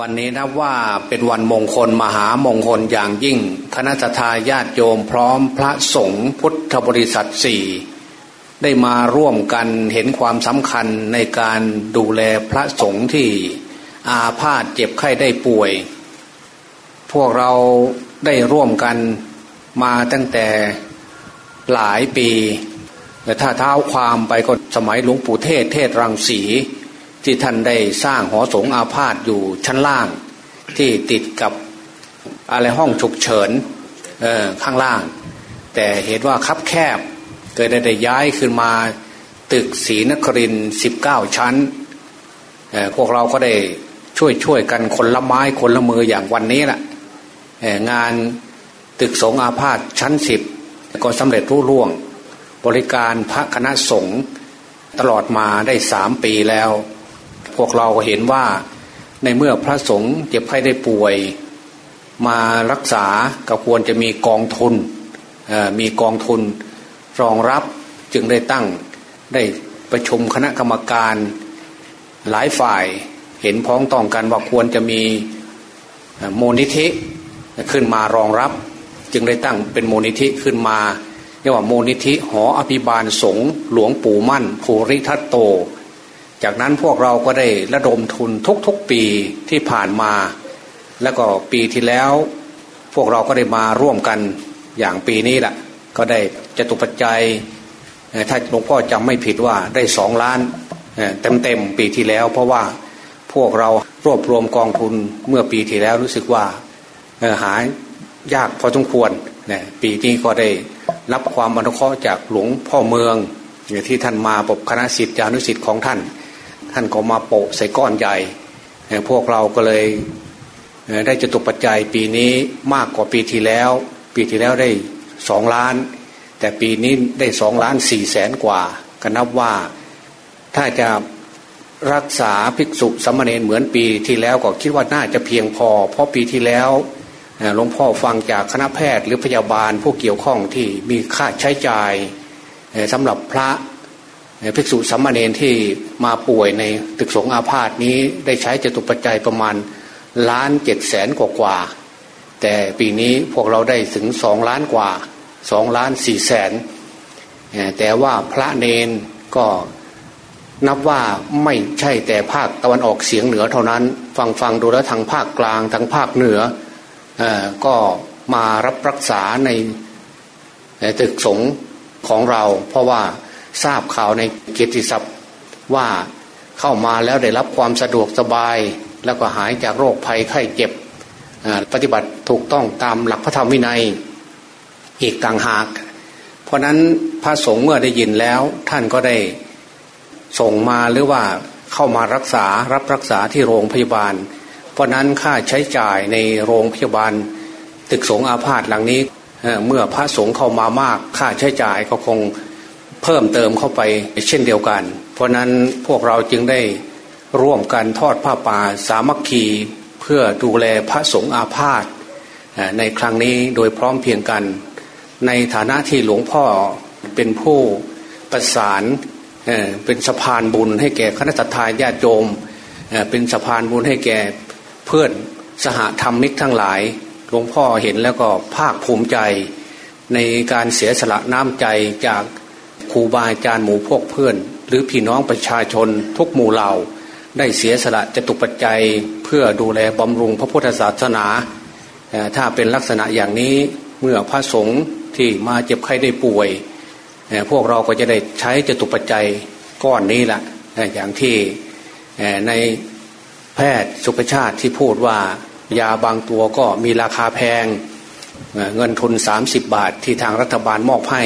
วันนี้นะว่าเป็นวันมงคลมหามงคลอย่างยิ่ง คณะทาญาติโยมพร้อมพระสงฆ์พุทธบริษัทสี่ได้มาร่วมกันเห็นความสำคัญในการดูแลพระสงฆ์ที่อาพาธเจ็บไข้ได้ป่วย พวกเราได้ร่วมกันมาตั้งแต่หลายปี แต่ถ้าเท้าความไปก็สมัยหลวงปู่เทศเทศรังสี ที่ท่านได้สร้างหอสงอาพาธอยู่ชั้นล่าง ที่ติดกับอะไรห้องฉุกเฉินข้างล่าง แต่เห็นว่าคับแคบเกิดได้ย้ายขึ้นมาตึกศรีนครินสิบเก้าชั้นพวกเราก็ได้ช่วยช่วยกันคนละไม้คนละมืออย่างวันนี้แหละงานตึกสงอาพาธชั้นสิบก็สำเร็จรุ่ร่วง บริการพระคณะสงฆ์ตลอดมาได้สามปีแล้ว พวกเราเห็นว่าในเมื่อพระสงฆ์เจ็บไข้ได้ป่วย มารักษาก็ควรจะมีกองทุนมีกองทุนรองรับจึงได้ตั้งได้ประชุมคณะกรรมการหลายฝ่ายเห็นพ้องต้องกันว่าควรจะมีโมนิธิขึ้นมารองรับ จึงได้ตั้งเป็นโมนิธิขึ้นมาเรียกว่าโมนิธิหออภิบาลสงฆ์หลวงปู่มั่นภูริทัตโต จากนั้นพวกเราก็ได้ระดมทุนทุกๆปีที่ผ่านมา แล้วก็ปีที่แล้ว พวกเราก็ได้มาร่วมกันอย่างปีนี้แหละก็ได้จตุปัจจัยถ้าหลวงพ่อจำไม่ผิดว่าได้สองล้านเต็มเต็มปีที่แล้ว เพราะว่าพวกเรารวบรวมกองทุนเมื่อปีที่แล้วรู้สึกว่าหายยากพอสมควรนปีนี้ก็ได้รับความอนุเคราะห์จากหลวงพ่อเมืองที่ท่านมาปกคณะสิทธิานุสิทธิ์ของท่าน ท่านก็มาโปะใส่ก้อนใหญ่ พวกเราก็เลยได้จะตกปัจจัยปีนี้มากกว่าปีที่แล้ว ปีที่แล้วได้สองล้าน แต่ปีนี้ได้สองล้านสี่แสนกว่า ก็นับว่าถ้าจะรักษาภิกษุสมณเณรเหมือนปีที่แล้วก็คิดว่าน่าจะเพียงพอ เพราะปีที่แล้วหลวงพ่อฟังจากคณะแพทย์หรือพยาบาลผู้เกี่ยวข้องที่มีค่าใช้จ่ายสำหรับพระ ภิกษุสมณเณรที่มาป่วยในตึกสงอาพาธนี้ได้ใช้จตุปัจจัยประมาณล้านเจ็ดแสนกว่ากว่า แต่ปีนี้พวกเราได้ถึงสองล้านกว่าสองล้านสี่แสนแต่ว่าพระเนนก็นับว่าไม่ใช่แต่ภาคตะวันออกเสียงเหนือเท่านั้น ฟังฟังดูแล้วทางภาคกลางทางภาคเหนือก็มารับรักษาในตึกสงของเรา เพราะว่า ทราบข่าวในเกียรติศัพท์ว่าเข้ามาแล้วได้รับความสะดวกสบาย แล้วก็หายจากโรคภัยไข้เจ็บปฏิบัติถูกต้องตามหลักพระธรรมวินัยอีกต่างหาก เพราะนั้นพระสงฆ์เมื่อได้ยินแล้วท่านก็ได้ส่งมาหรือว่าเข้ามารักษารับรักษาที่โรงพยาบาล เพราะนั้นค่าใช้จ่ายในโรงพยาบาล ตึกสงอาพาธหลังนี้เมื่อพระสงฆ์เข้ามามากค่าใช้จ่ายก็คง เพิ่มเติมเข้าไปเช่นเดียวกัน เพราะนั้นพวกเราจึงได้ร่วมกันทอดผ้าป่าสามัคคีเพื่อดูแลพระสงฆ์อาพาธในครั้งนี้โดยพร้อมเพียงกัน ในฐานะที่หลวงพ่อเป็นผู้ประสานเป็นสะพานบุญให้แก่คณะทาญาติโยมเป็นสะพานบุญให้แก่เพื่อนสหธรรมิกทั้งหลาย หลวงพ่อเห็นแล้วก็ภาคภูมิใจ ในการเสียสละน้ำใจจาก รูบาอาจารย์หมู่พวกเพื่อน หรือพี่น้องประชาชนทุกหมู่เหล่า ได้เสียสละจตุปัจจัยเพื่อดูแลบำรุงพระพุทธศาสนา ถ้าเป็นลักษณะอย่างนี้เมื่อพระสงฆ์ที่มาเจ็บไข้ได้ป่วย พวกเราก็จะได้ใช้จตุปัจจัยก้อนนี้แหละอย่างที่ในแพทย์สุขชาติที่พูดว่ายาบางตัวก็มีราคาแพง เงินทุน 30 บาทที่ทางรัฐบาลมอบให้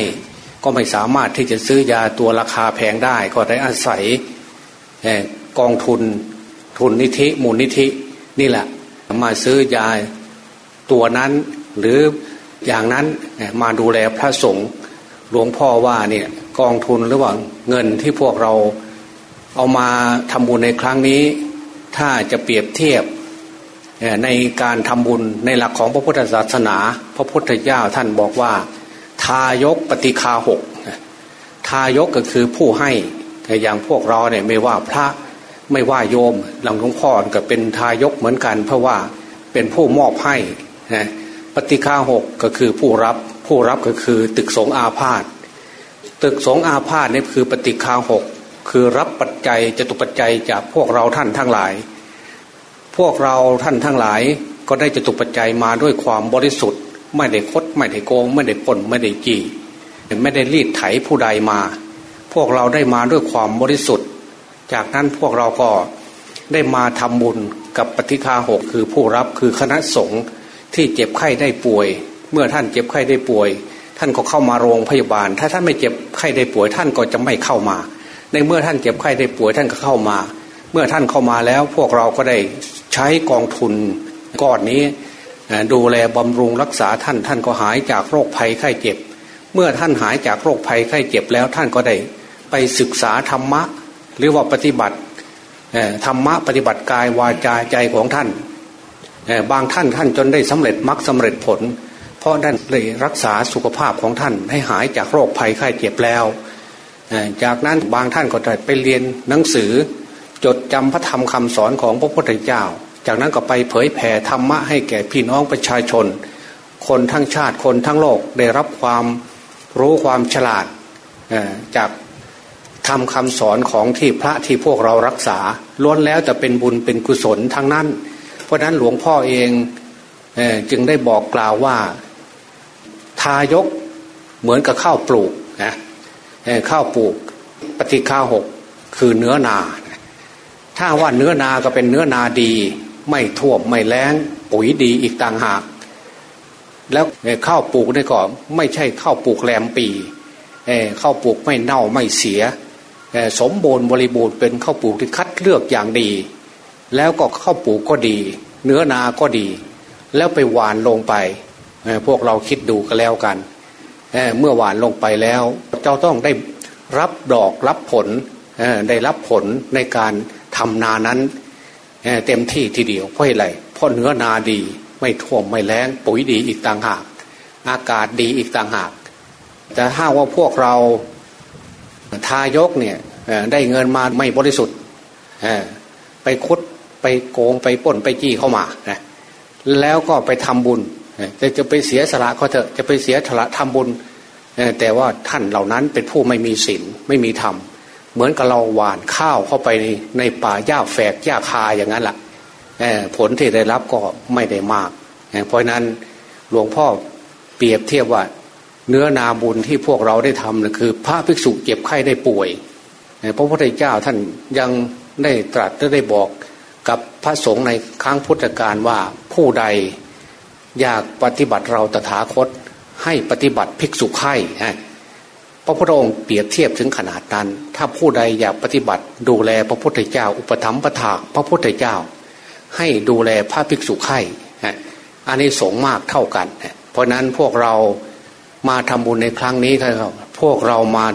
ก็ไม่สามารถที่จะซื้อยาตัวราคาแพงได้ ก็ได้อาศัยกองทุนทุนนิธิมูลนิธินี่แหละ มาซื้อยาตัวนั้นหรืออย่างนั้นมาดูแลพระสงฆ์หลวงพ่อว่าเนี่ยกองทุนหรือว่าเงินที่พวกเราเอามาทำบุญในครั้งนี้ ถ้าจะเปรียบเทียบในการทำบุญในหลักของพระพุทธศาสนา พระพุทธเจ้าท่านบอกว่า ทายกปฏิคาหกทายกก็คือผู้ให้แต่อย่างพวกเราเนี่ยไม่ว่าพระไม่ว่าโยมหลังหลวงพ่อก็เป็นทายกเหมือนกัน เพราะว่าเป็นผู้มอบให้นะปฏิฆาหกก็คือผู้รับผู้รับก็คือตึกสงอาพาธตึกสงอาพาธนี่คือปฏิฆาหกคือรับปัจจัยจตุปัจจัยจากพวกเราท่านทั้งหลาย พวกเราท่านทั้งหลายก็ได้จตุปัจจัยมาด้วยความบริสุทธิ์ ไม่ได้คดไม่ได้โกง ไม่ได้ปนไม่ได้จีไม่ได้รีดไถผู้ใดมา พวกเราได้มาด้วยความบริสุทธิ์ จากนั้นพวกเราก็ได้มาทำบุญกับปฏิฆาหกคือผู้รับคือคณะสงฆ์ที่เจ็บไข้ได้ป่วย เมื่อท่านเจ็บไข้ได้ป่วย ท่านก็เข้ามาโรงพยาบาล ถ้าท่านไม่เจ็บไข้ได้ป่วย ท่านก็จะไม่เข้ามา ในเมื่อท่านเจ็บไข้ได้ป่วยท่านก็เข้ามา เมื่อท่านเข้ามาแล้วพวกเราก็ได้ใช้กองทุนก้อนนี้ ดูแลบำรุงรักษาท่านท่านก็หายจากโรคภัยไข้เจ็บ เมื่อท่านหายจากโรคภัยไข้เจ็บแล้วท่านก็ได้ไปศึกษาธรรมะ หรือว่าปฏิบัติธรรมะปฏิบัติกายวาจาใจของท่านบางท่านท่านจนได้สำเร็จมรรคสาเร็จผล เพราะด้านเลยรักษาสุขภาพของท่านให้หายจากโรคภัยไข้เจ็บแล้วจากนั้นบางท่านก็ได้ไปเรียนหนังสือ จดจำพระธรรมคำสอนของพระพุทธเจ้า จากนั้นก็ไปเผยแผ่ธรรมะให้แก่พี่น้องประชาชน คนทั้งชาติคนทั้งโลกได้รับความรู้ความฉลาดจากทำคำสอนของที่พระที่พวกเรารักษาล้วนแล้วจะเป็นบุญเป็นกุศลทั้งนั้น เพราะนั้นหลวงพ่อเองเอจึงได้บอกกล่าวว่าทายกเหมือนกับข้าวปลูกนะข้าวปลูกปฏิฆาหกคือเนื้อนา ถ้าว่าเนื้อนาก็เป็นเนื้อนาดี ไม่ท่วมไม่แล้งปุ๋ยดีอีกต่างหาก แล้วข้าวปลูกนี่ก็ไม่ใช่ข้าวปลูกแรมปีข้าวปลูกไม่เน่าไม่เสีย สมบูรณ์บริบูรณ์เป็นข้าวปลูกที่คัดเลือกอย่างดี แล้วก็ข้าวปลูกก็ดี เนื้อนาก็ดี แล้วไปหวานลงไป พวกเราคิดดูก็แล้วกันเเมื่อหวานลงไปแล้วเจ้าต้องได้รับดอกรับผลได้รับผลในการทำนานั้น เต็มที่ทีเดียวเพราะอะไรเพราะเนื้อนาดี ไม่ท่วมไม่แรงปุ๋ยดีอีกต่างหาก อากาศดีอีกต่างหาก แต่ถ้าว่าพวกเราทายกเนี่ยได้เงินมาไม่บริสุทธิ์ไปคุดไปโกงไปป่นไปจี้เข้ามานะแล้วก็ไปทำบุญจะจะไปเสียสละเขาเถอะจะไปเสียสละทำบุญแต่ว่าท่านเหล่านั้นเป็นผู้ไม่มีศีลไม่มีธรรมเหมือนกับเราหวานข้าวเข้าไปในในป่าหญ้าแฝกหญ้าคาอย่างนั้นแหละผลที่ได้รับก็ไม่ได้มาก เพราะนั้นหลวงพ่อเปรียบเทียบว่าเนื้อนาบุญที่พวกเราได้ทำนะคือพระภิกษุเจ็บไข้ได้ป่วยพระพุทธเจ้าท่านยังได้ตรัสได้บอกกับพระสงฆ์ในครั้งพุทธกาลว่าผู้ใดอยากปฏิบัติเราตถาคตให้ปฏิบัติภิกษุไข่ พระพุทธองค์เปรียบเทียบถึงขนาดนั้น ถ้าผู้ใดอยากปฏิบัติ ดูแลพระพุทธเจ้า อุปถัมภะถากพระพุทธเจ้า ให้ดูแลพระภิกษุไข่อันนี้สงมากเท่ากัน เพราะนั้นพวกเรามาทำบุญในครั้งนี้ครับ พวกเรามา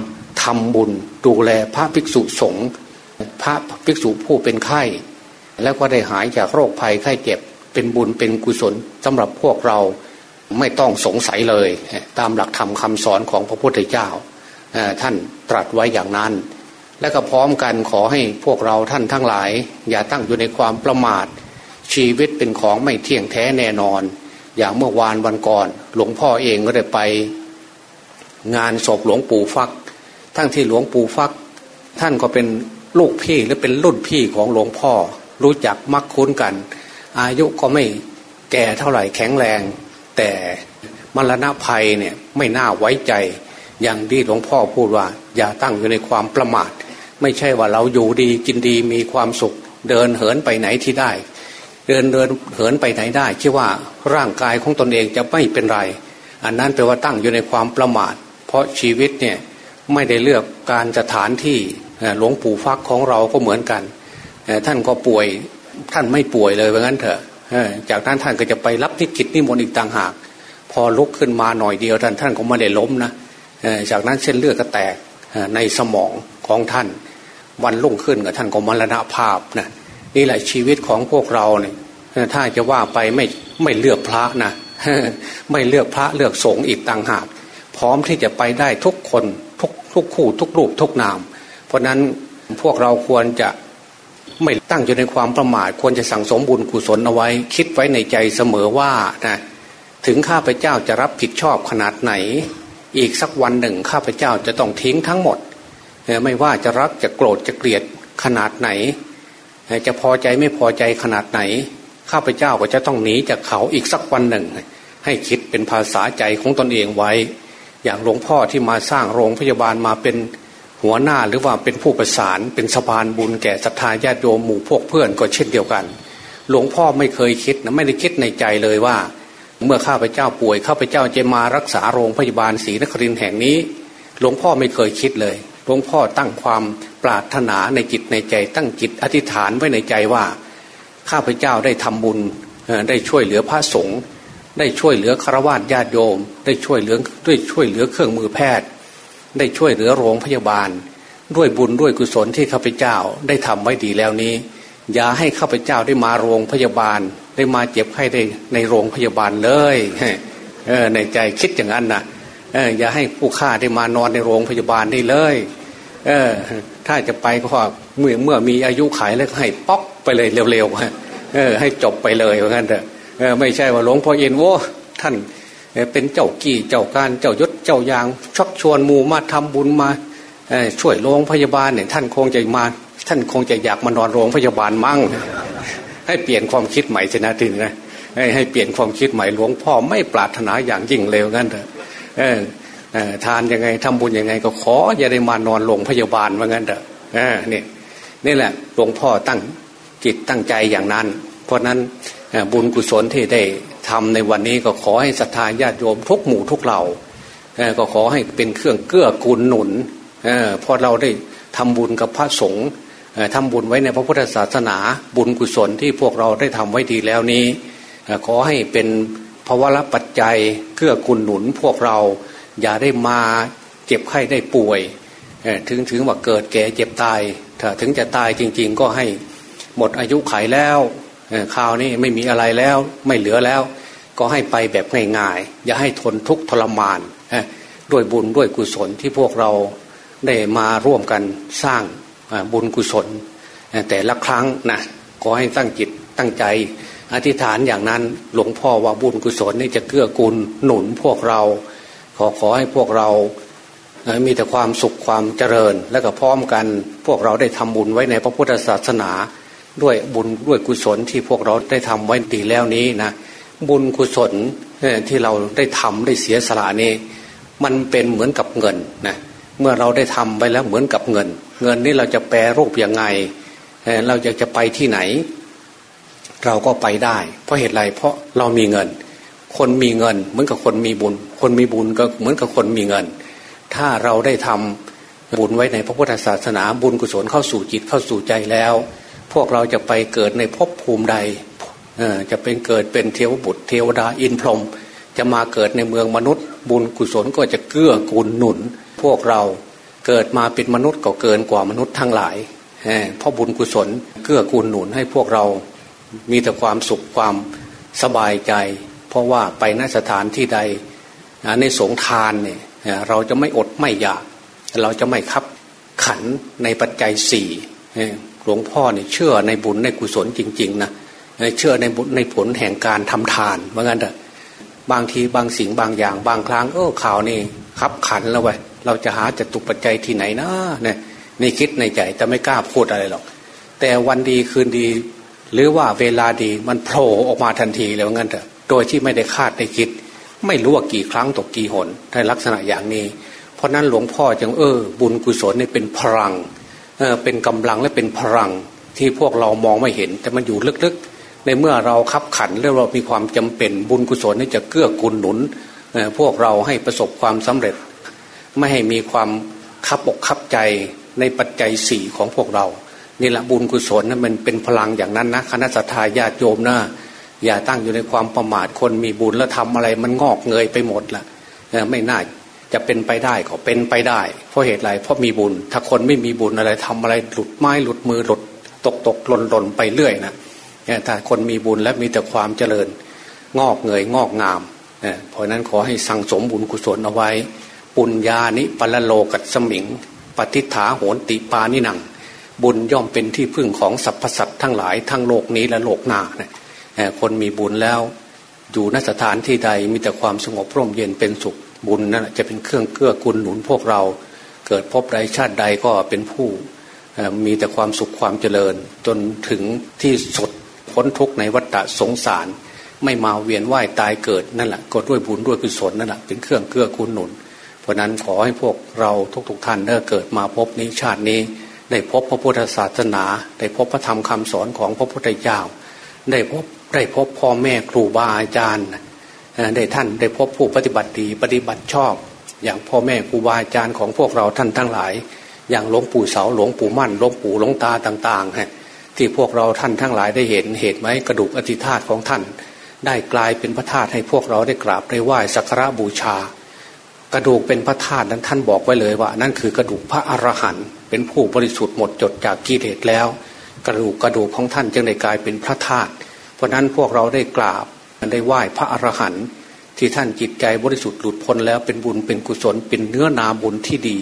ทำบุญดูแลพระภิกษุสงฆ์พระภิกษุผู้เป็นไข้ แล้วก็ได้หายจากโรคภัยไข้เจ็บเป็นบุญเป็นกุศลสำหรับพวกเราไม่ต้องสงสัยเลย ตามหลักธรรมคาสอนของพระพุทธเจ้า ท่านตรัสไว้อย่างนั้น และก็พร้อมกันขอให้พวกเราท่านทั้งหลาย อย่าตั้งอยู่ในความประมาท ชีวิตเป็นของไม่เที่ยงแท้แน่นอน อย่างเมื่อวานวันก่อน หลวงพ่อเองก็ได้ไป งานศพหลวงปู่ฟัก ทั้งที่หลวงปู่ฟัก ท่านก็เป็นลูกพี่และเป็นรุ่นพี่ของหลวงพ่อ รู้จักมักคุ้นกัน อายุก็ไม่แก่เท่าไหร่แข็งแรง แต่มรณะภัยเนี่ยไม่น่าไว้ใจ อย่างที่หลวงพ่อพูดว่า อย่าตั้งอยู่ในความประมาท ไม่ใช่ว่าเราอยู่ดีกินดีมีความสุข เดินเหินไปไหนที่ได้ เดินเดินเหินไปไหนได้คิดว่าร่างกายของตนเองจะไม่เป็นไร อันนั้นแปลว่าตั้งอยู่ในความประมาท เพราะชีวิตเนี่ยไม่ได้เลือกการสถานที่หลวงปู่ฟักของเราก็เหมือนกัน ท่านก็ป่วยท่านไม่ป่วยเลยเพราะงั้นเถอะจากนั้นท่านก็จะไปรับนิกิจนิมนต์อีกต่างหาก พอลุกขึ้นมาหน่อยเดียวท่านท่านก็ไม่ได้ล้มนะ จากนั้นเส้นเลือดก็แตกในสมองของท่าน วันรุ่งขึ้นกับท่านก็มรณภาพนะนี่แหละชีวิตของพวกเราเนี่ยถ้าจะว่าไปไม่ไม่เลือกพระนะไม่เลือกพระเลือกสงฆ์อีกต่างหากพร้อมที่จะไปได้ทุกคนทุกทุกคู่ทุกรูปทุกนาม เพราะนั้นพวกเราควรจะไม่ตั้งอยู่ในความประมาทควรจะสั่งสมบุญกุศลเอาไว้ คิดไว้ในใจเสมอว่านะถึงข้าพเจ้าจะรับผิดชอบขนาดไหน อีกสักวันหนึ่งข้าพเจ้าจะต้องทิ้งทั้งหมด ไม่ว่าจะรักจะโกรธจะเกลียดขนาดไหน จะพอใจไม่พอใจขนาดไหน ข้าพเจ้าก็จะต้องหนีจากเขาอีกสักวันหนึ่ง ให้คิดเป็นภาษาใจของตนเองไว้ อย่างหลวงพ่อที่มาสร้างโรงพยาบาลมาเป็นหัวหน้าหรือว่าเป็นผู้ประสานเป็นสะพานบุญแก่ศรัทธาญาติโยมหมู่พวกเพื่อนก็เช่นเดียวกัน หลวงพ่อไม่เคยคิดนะไม่ได้คิดในใจเลยว่า เมื่อข้าพเจ้าป่วยข้าพเจ้าจะมารักษาโรงพยาบาลศรีนครินแห่งนี้ หลวงพ่อไม่เคยคิดเลยหลวงพ่อตั้งความปรารถนาในจิตในใจ ตั้งจิตอธิษฐานไว้ในใจว่า ข้าพเจ้าได้ทำบุญได้ช่วยเหลือพระสงฆ์ได้ช่วยเหลือฆราวาสญาติโยม ได้ช่วยเหลือด้วยช่วยเหลือเครื่องมือแพทย์ ได้ช่วยเหลือโรงพยาบาล ด้วยบุญด้วยกุศลที่ข้าพเจ้าได้ทำไว้ดีแล้วนี้ อย่าให้ข้าพเจ้าได้มาโรงพยาบาล ได้มาเจ็บไข้ได้ในโรงพยาบาลเลยเออในใจคิดอย่างนั้นนะเอออย่าให้ผู้ฆ่าได้มานอนในโรงพยาบาลได้เลย เออ ถ้าจะไปก็เมื่อเมื่อมีอายุขายแล้วให้ป๊อกไปเลยเร็วๆเออ ให้จบไปเลยว่างั้นเถอะไม่ใช่ว่าหลวงพ่อเอ็นโวท่านเป็นเจ้ากี่เจ้าการเจ้ายศเจ้ายางชักชวนมูมาทำบุญมาช่วยโรงพยาบาลเนี่ยท่านคงจะมา ท่านคงจะอยากมานอนโรงพยาบาลมั่ง ให้เปลี่ยนความคิดใหม่ชนะทีนะให้เปลี่ยนความคิดใหม่หลวงพ่อไม่ปรารถนาอย่างยิ่งเลวงั้นเถอะทานยังไงทำบุญยังไงก็ขออย่าได้มานอนโรงพยาบาลว่างั้นเถอะนี่นี่แหละหลวงพ่อตั้งจิตตั้งใจอย่างนั้น เพราะนั้นบุญกุศลที่ได้ทำในวันนี้ก็ขอให้ศรัทธาญาติโยมทุกหมู่ทุกเหล่าก็ขอให้เป็นเครื่องเกื้อกูลหนุนเพราะเราได้ทำบุญกับพระสงฆ์ ทำบุญไว้ในพระพุทธศาสนาบุญกุศลที่พวกเราได้ทำไว้ดีแล้วนี้ ขอให้เป็นภาวะปัจจัยเกื้อกูลหนุนพวกเราอย่าได้มาเจ็บไข้ได้ป่วย ถึงถึงว่าเกิดแก่เจ็บตายถ้าถึงจะตายจริง ๆ ก็ให้หมดอายุไขแล้วคราวนี้ไม่มีอะไรแล้วไม่เหลือแล้ว ก็ให้ไปแบบง่ายๆ อย่าให้ทนทุกข์ทรมานด้วยบุญด้วยกุศลที่พวกเราได้มาร่วมกันสร้าง บุญกุศล แต่ละครั้งนะขอให้ตั้งจิตตั้งใจ อธิษฐานอย่างนั้นหลวงพ่อว่าบุญกุศลนี่จะเกื้อกูลหนุนพวกเรา ขอขอให้พวกเรามีแต่ความสุขความเจริญ และก็พร้อมกันพวกเราได้ทำบุญไว้ในพระพุทธศาสนา ด้วยบุญด้วยกุศลที่พวกเราได้ทำไว้ดีแล้วนี้นะบุญกุศลที่เราได้ทำได้เสียสละนี้ มันเป็นเหมือนกับเงินนะเมื่อเราได้ทำไปแล้วเหมือนกับเงิน เงินนี้เราจะแปรรูปยังไง เราอยากจะไปที่ไหน เราก็ไปได้ เพราะเหตุไรเพราะเรามีเงิน คนมีเงิน เหมือนกับคนมีบุญ คนมีบุญก็เหมือนกับคนมีเงิน ถ้าเราได้ทำบุญไว้ในพระพุทธศาสนาบุญกุศลเข้าสู่จิตเข้าสู่ใจแล้ว พวกเราจะไปเกิดในภพภูมิใดจะเป็นเกิดเป็นเทวบุตรเทวดาอินพรหมจะมาเกิดในเมืองมนุษย์ บุญกุศลก็จะเกื้อกูลหนุน พวกเรา เกิดมาเป็นมนุษย์ก็เกินกว่ามนุษย์ทั้งหลายเพราะบุญกุศลเกื้อกูลหนุนให้พวกเรามีแต่ความสุขความสบายใจ เพราะว่าไปนสถานที่ใดในสงทานเนี่ยเราจะไม่อดไม่อยาก เราจะไม่คับขันในปัจจัยสี่หลวงพ่อเนี่ยเชื่อในบุญในกุศลจริงๆนะเชื่อในบุญในผลแห่งการทำทานเหมือนกันเถอะบางทีบางสิ่งบางอย่างบางครั้งเออข่าวนี่ขับขันแล้วไว้ เราจะหาจตุปัจจัยที่ไหนนะเนี่ยนี่คิดในใจแต่ไม่กล้าพูดอะไรหรอก แต่วันดีคืนดี หรือว่าเวลาดีมันโผล่ออกมาทันทีแล้วงั้นเถอะโดยที่ไม่ได้คาดได้คิด ไม่รู้ว่ากี่ครั้งตกกี่หนในลักษณะอย่างนี้ เพราะนั้นหลวงพ่อจึงเออ บุญกุศลนี่เป็นพลังเออเป็นกำลังและเป็นพลังที่พวกเรามองไม่เห็น แต่มันอยู่ลึกๆ ในเมื่อเราคับขันแล้วเรามีความจำเป็นบุญกุศลนี่จะเกื้อกูลหนุนพวกเราให้ประสบความสำเร็จ ไม่ให้มีความคับอกคับใจในปัจจัยสี่ของพวกเรานี่แหละบุญกุศลนั้นมันเป็นพลังอย่างนั้นนะคณะสัตยาญาติโยมนะอย่าตั้งอยู่ในความประมาทคนมีบุญแล้วทำอะไรมันงอกเงยไปหมดละไม่น่าจะเป็นไปได้ก็เป็นไปได้ เพราะเหตุไรเพราะมีบุญ ถ้าคนไม่มีบุญอะไรทำอะไรหลุดไม้หลุดมือหลุดตกตกหล่นหล่นไปเรื่อยนะถ้าคนมีบุญและมีแต่ความเจริญ งอกเงยงอกงามเพราะนั้นขอให้สั่งสมบุญกุศลเอาไว้ ปุญญานิปละโลกัสมิง ปฏิฐาโหนติปานิหนัง บุญย่อมเป็นที่พึ่งของสรรพสัตว์ทั้งหลายทั้งโลกนี้และโลกหน้านะคนมีบุญแล้ว อยู่นสถานที่ใดมีแต่ความสงบร่มเย็นเป็นสุขบุญนั่นจะเป็นเครื่องเกื้อกูลหนุนพวกเรา เกิดพบใดชาติใดก็เป็นผู้มีแต่ความสุขความเจริญ จนถึงที่สุดพ้นทุกข์ในวัฏสงสาร ไม่มาเวียนว่ายตายเกิดนั่นแหละก็ด้วยบุญด้วยกุศลนั่นแหละเป็นเครื่องเกื้อกูลหนุน เพราะนั้นขอให้พวกเราทุกๆทท่านได้เกิดมาพบนี้ชาตินี้ ได้พบพระพุทธศาสนา ได้พบพระธรรมคำสอนของพระพุทธเจ้าได้พบได้พบพ่อแม่ครูบาอาจารย์ได้ท่านได้พบผู้ปฏิบัติดีปฏิบัติชอบ อย่างพ่อแม่ครูบาอาจารย์ของพวกเราท่านทั้งหลาย อย่างหลวงปู่เสาหลวงปู่มั่นหลวงปู่หลวงตาต่างๆฮะที่พวกเราท่านทั้งหลายได้เห็นเหตุไหมกระดูกอธิธาตของท่าน ได้กลายเป็นพระธาตุให้พวกเราได้กราบได้ไหว้สักการะบูชา กระดูกเป็นพระธาตุนั้นท่านบอกไว้เลยว่านั่นคือกระดูกพระอรหันต์เป็นผู้บริสุทธิ์หมดจดจากกิเลสแล้ว กระดูกกระดูกของท่านจึงได้กลายเป็นพระธาตุเพราะนั้นพวกเราได้กราบได้ไหว้พระอรหันต์ที่ท่านจิตใจบริสุทธิ์หลุดพ้นแล้วเป็นบุญเป็นกุศลเป็นเนื้อนาบุญที่ดี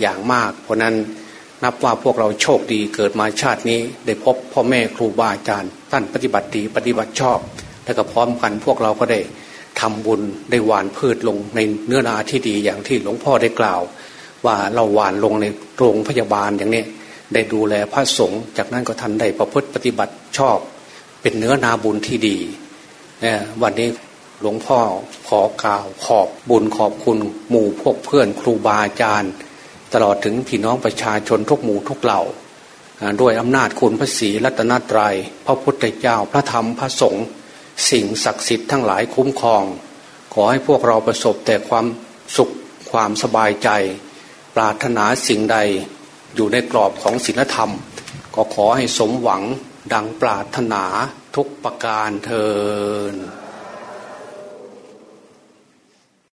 อย่างมาก เพราะนั้นนับว่าพวกเราโชคดีเกิดมาชาตินี้ได้พบพ่อแม่ครูบาอาจารย์ ท่านปฏิบัติดีปฏิบัติชอบ และก็พร้อมกันพวกเราก็ได้ ทำบุญได้หวานพืชลงในเนื้อนาที่ดีอย่างที่หลวงพ่อได้กล่าว ว่าเราหวานลงในโรงพยาบาลอย่างนี้ได้ดูแลพระสงฆ์จากนั้นก็ทันได้ประพฤติปฏิบัติชอบ เป็นเนื้อนาบุญที่ดีวันนี้หลวงพ่อขอกล่าวขอบบุญขอบคุณหมู่พวกเพื่อนครูบาอาจารย์ ตลอดถึงพี่น้องประชาชนทุกหมู่ทุกเหล่าด้วยอำนาจคุณพระศรีรัตนตรยัยพระพุทธเจ้าพระธรรมพระสงฆ์ สิ่งศักดิ์สิทธิ์ทั้งหลายคุ้มครอง ขอให้พวกเราประสบแต่ความสุขความสบายใจ ปรารถนาสิ่งใดอยู่ในกรอบของศีลธรรม ก็ขอให้สมหวังดังปรารถนาทุกประการเทอ